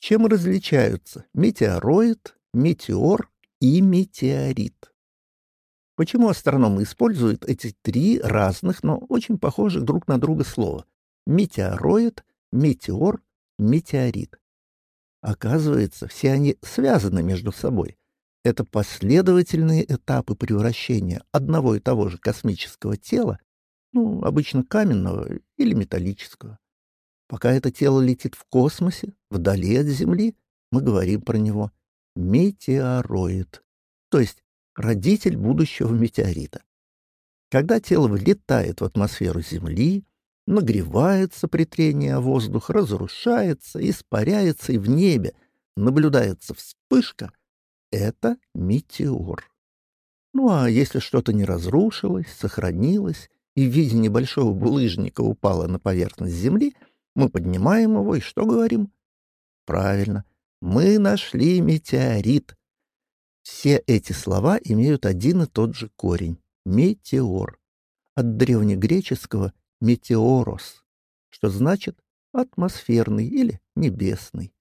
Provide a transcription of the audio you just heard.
Чем различаются метеороид, метеор и метеорит? Почему астрономы используют эти три разных, но очень похожих друг на друга слова? Метеороид, метеор, метеорит. Оказывается, все они связаны между собой. Это последовательные этапы превращения одного и того же космического тела, ну, обычно каменного или металлического. Пока это тело летит в космосе, вдали от Земли, мы говорим про него метеороид, то есть родитель будущего метеорита. Когда тело влетает в атмосферу Земли, нагревается при трении о воздух, разрушается, испаряется, и в небе наблюдается вспышка, это метеор. Ну а если что-то не разрушилось, сохранилось и в виде небольшого булыжника упало на поверхность Земли, мы поднимаем его и что говорим? Правильно, мы нашли метеорит. Все эти слова имеют один и тот же корень — метеор. От древнегреческого «метеорос», что значит атмосферный или небесный.